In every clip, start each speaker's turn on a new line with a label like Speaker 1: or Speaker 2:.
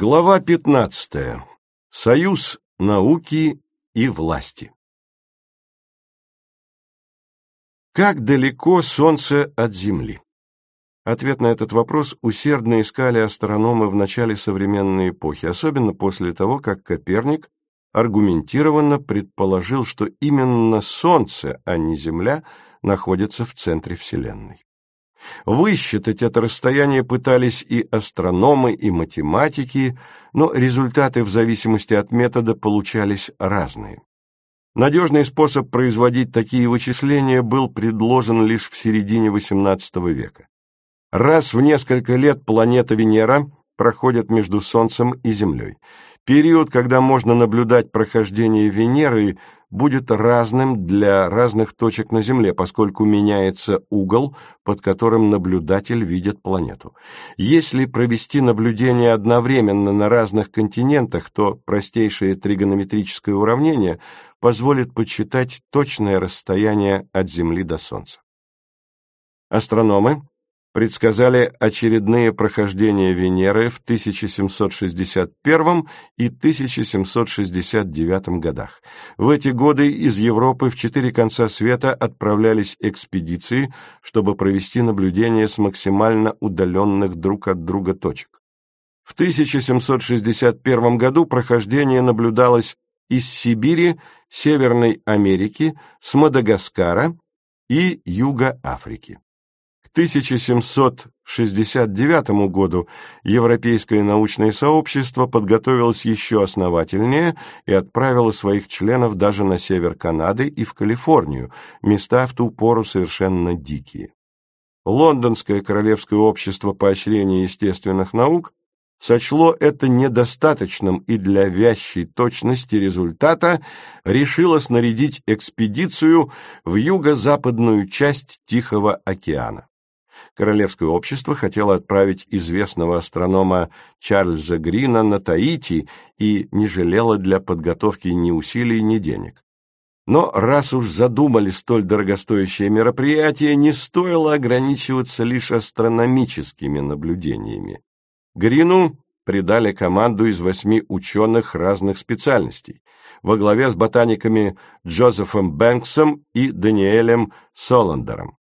Speaker 1: Глава 15. Союз науки и власти. Как далеко Солнце от Земли? Ответ на этот вопрос усердно искали астрономы в начале современной эпохи, особенно после того, как Коперник аргументированно предположил, что именно Солнце, а не Земля, находится в центре Вселенной. Высчитать это расстояние пытались и астрономы, и математики, но результаты в зависимости от метода получались разные. Надежный способ производить такие вычисления был предложен лишь в середине XVIII века. Раз в несколько лет планета Венера проходит между Солнцем и Землей. Период, когда можно наблюдать прохождение Венеры, будет разным для разных точек на Земле, поскольку меняется угол, под которым наблюдатель видит планету. Если провести наблюдение одновременно на разных континентах, то простейшее тригонометрическое уравнение позволит подсчитать точное расстояние от Земли до Солнца. Астрономы предсказали очередные прохождения Венеры в 1761 и 1769 годах. В эти годы из Европы в четыре конца света отправлялись экспедиции, чтобы провести наблюдения с максимально удаленных друг от друга точек. В 1761 году прохождение наблюдалось из Сибири, Северной Америки, с Мадагаскара и Юга Африки. К 1769 году Европейское научное сообщество подготовилось еще основательнее и отправило своих членов даже на север Канады и в Калифорнию, места в ту пору совершенно дикие. Лондонское Королевское общество поощрения естественных наук сочло это недостаточным и для вящей точности результата решило снарядить экспедицию в юго-западную часть Тихого океана. Королевское общество хотело отправить известного астронома Чарльза Грина на Таити и не жалело для подготовки ни усилий, ни денег. Но раз уж задумали столь дорогостоящее мероприятие, не стоило ограничиваться лишь астрономическими наблюдениями. Грину придали команду из восьми ученых разных специальностей, во главе с ботаниками Джозефом Бэнксом и Даниэлем Соландером.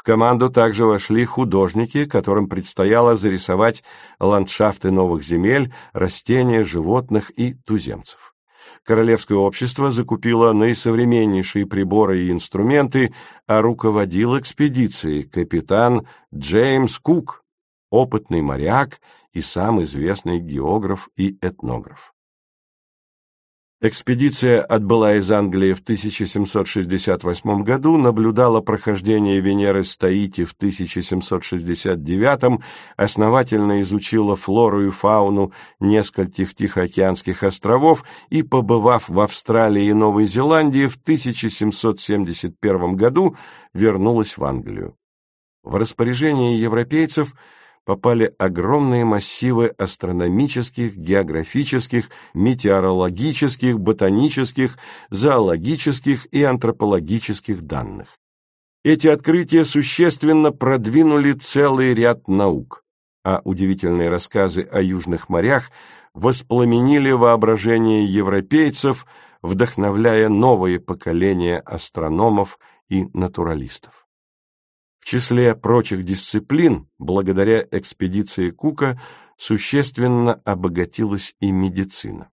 Speaker 1: В команду также вошли художники, которым предстояло зарисовать ландшафты новых земель, растения, животных и туземцев. Королевское общество закупило наисовременнейшие приборы и инструменты, а руководил экспедицией капитан Джеймс Кук, опытный моряк и сам известный географ и этнограф. Экспедиция отбыла из Англии в 1768 году, наблюдала прохождение Венеры с Таити в 1769, основательно изучила флору и фауну нескольких Тихоокеанских островов и, побывав в Австралии и Новой Зеландии, в 1771 году вернулась в Англию. В распоряжение европейцев – попали огромные массивы астрономических, географических, метеорологических, ботанических, зоологических и антропологических данных. Эти открытия существенно продвинули целый ряд наук, а удивительные рассказы о южных морях воспламенили воображение европейцев, вдохновляя новые поколения астрономов и натуралистов. В числе прочих дисциплин, благодаря экспедиции Кука, существенно обогатилась и медицина.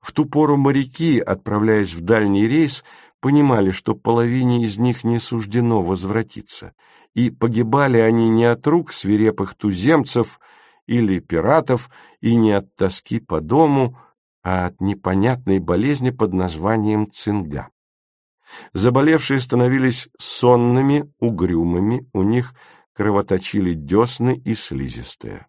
Speaker 1: В ту пору моряки, отправляясь в дальний рейс, понимали, что половине из них не суждено возвратиться, и погибали они не от рук свирепых туземцев или пиратов, и не от тоски по дому, а от непонятной болезни под названием цинга. Заболевшие становились сонными, угрюмыми, у них кровоточили десны и слизистые.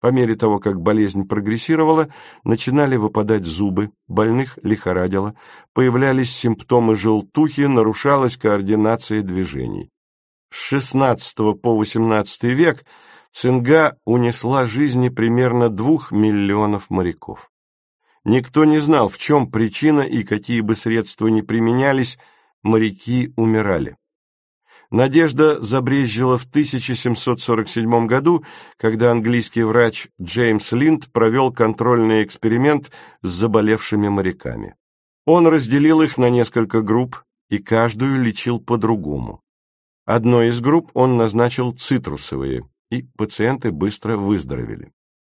Speaker 1: По мере того, как болезнь прогрессировала, начинали выпадать зубы, больных лихорадило, появлялись симптомы желтухи, нарушалась координация движений. С XVI по XVIII век цинга унесла жизни примерно двух миллионов моряков. Никто не знал, в чем причина и какие бы средства ни применялись, моряки умирали. Надежда забрезжила в 1747 году, когда английский врач Джеймс Линд провел контрольный эксперимент с заболевшими моряками. Он разделил их на несколько групп и каждую лечил по-другому. Одной из групп он назначил цитрусовые, и пациенты быстро выздоровели.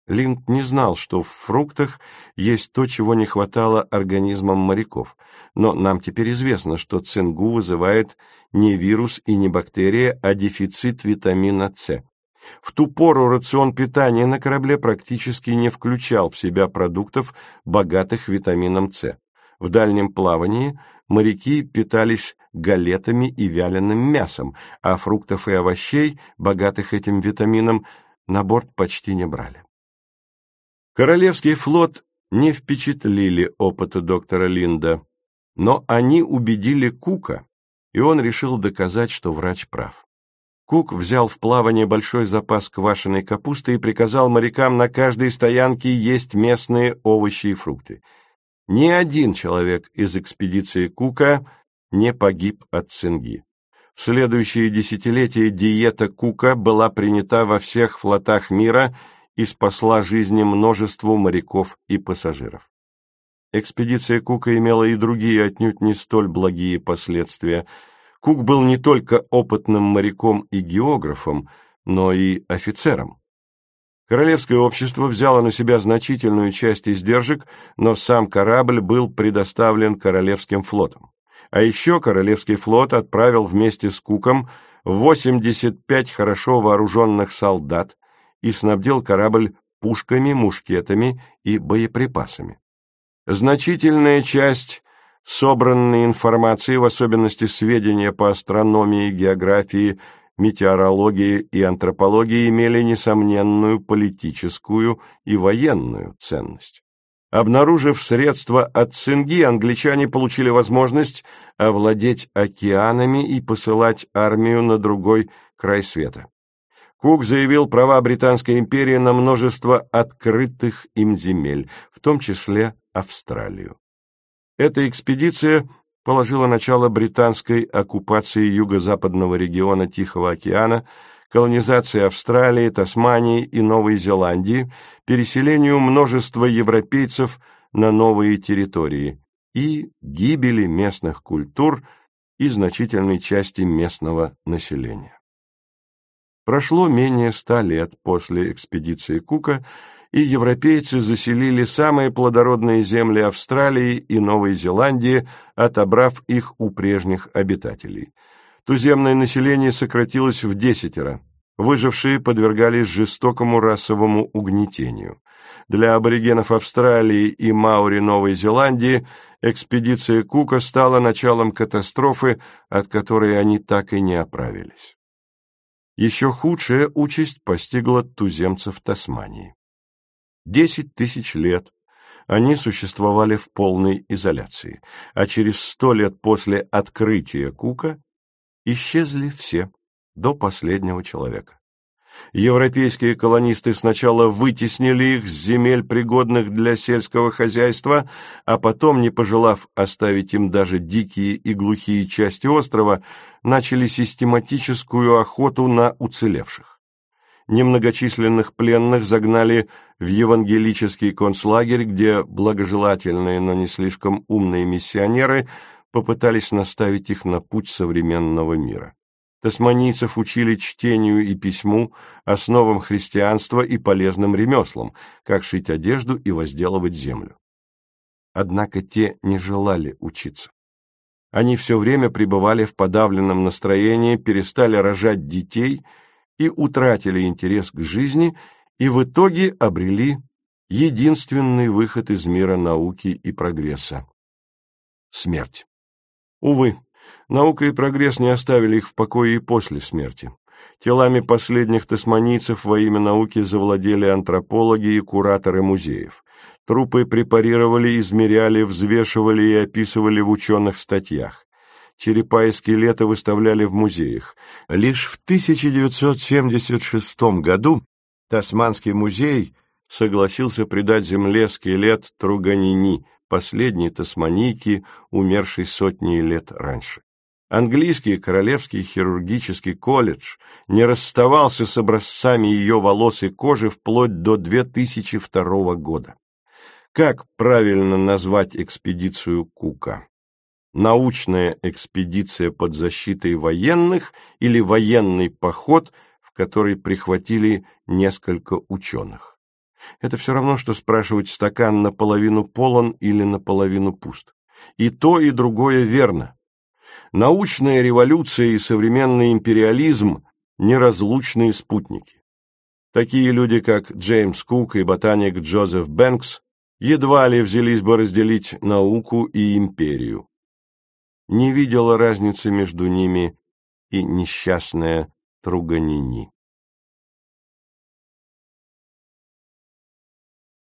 Speaker 1: Линд не знал, что в фруктах есть то, чего не хватало организмам моряков, но нам теперь известно, что цингу вызывает не вирус и не бактерия, а дефицит витамина С. В ту пору рацион питания на корабле практически не включал в себя продуктов, богатых витамином С. В дальнем плавании моряки питались галетами и вяленым мясом, а фруктов и овощей, богатых этим витамином, на борт почти не брали. Королевский флот не впечатлили опыта доктора Линда, но они убедили Кука, и он решил доказать, что врач прав. Кук взял в плавание большой запас квашеной капусты и приказал морякам на каждой стоянке есть местные овощи и фрукты. Ни один человек из экспедиции Кука не погиб от цинги. В следующие десятилетия диета Кука была принята во всех флотах мира – и спасла жизни множеству моряков и пассажиров. Экспедиция Кука имела и другие отнюдь не столь благие последствия. Кук был не только опытным моряком и географом, но и офицером. Королевское общество взяло на себя значительную часть издержек, но сам корабль был предоставлен Королевским флотом. А еще Королевский флот отправил вместе с Куком 85 хорошо вооруженных солдат, и снабдил корабль пушками, мушкетами и боеприпасами. Значительная часть собранной информации, в особенности сведения по астрономии, географии, метеорологии и антропологии, имели несомненную политическую и военную ценность. Обнаружив средства от цинги, англичане получили возможность овладеть океанами и посылать армию на другой край света. Кук заявил права Британской империи на множество открытых им земель, в том числе Австралию. Эта экспедиция положила начало британской оккупации юго-западного региона Тихого океана, колонизации Австралии, Тасмании и Новой Зеландии, переселению множества европейцев на новые территории и гибели местных культур и значительной части местного населения. Прошло менее ста лет после экспедиции Кука, и европейцы заселили самые плодородные земли Австралии и Новой Зеландии, отобрав их у прежних обитателей. Туземное население сократилось в десятеро. Выжившие подвергались жестокому расовому угнетению. Для аборигенов Австралии и Маори Новой Зеландии экспедиция Кука стала началом катастрофы, от которой они так и не оправились. Еще худшая участь постигла туземцев Тасмании. Десять тысяч лет они существовали в полной изоляции, а через сто лет после открытия Кука исчезли все, до последнего человека. Европейские колонисты сначала вытеснили их с земель, пригодных для сельского хозяйства, а потом, не пожелав оставить им даже дикие и глухие части острова, начали систематическую охоту на уцелевших. Немногочисленных пленных загнали в евангелический концлагерь, где благожелательные, но не слишком умные миссионеры попытались наставить их на путь современного мира. Тасманийцев учили чтению и письму, основам христианства и полезным ремеслам, как шить одежду и возделывать землю. Однако те не желали учиться. Они все время пребывали в подавленном настроении, перестали рожать детей и утратили интерес к жизни, и в итоге обрели единственный выход из мира науки и прогресса — смерть. Увы, Наука и прогресс не оставили их в покое и после смерти. Телами последних тасманийцев во имя науки завладели антропологи и кураторы музеев. Трупы препарировали, измеряли, взвешивали и описывали в ученых статьях. Черепа и скелеты выставляли в музеях. Лишь в 1976 году Тасманский музей согласился придать земле скелет Труганини, последней тасманийки, умершей сотни лет раньше. Английский Королевский хирургический колледж не расставался с образцами ее волос и кожи вплоть до 2002 года. Как правильно назвать экспедицию Кука? Научная экспедиция под защитой военных или военный поход, в который прихватили несколько ученых? Это все равно, что спрашивать, стакан наполовину полон или наполовину пуст. И то, и другое верно научная революция и современный империализм – неразлучные спутники. Такие люди, как Джеймс Кук и ботаник Джозеф Бэнкс, едва ли взялись бы разделить науку и империю. Не видела разницы между ними и несчастная Труганини.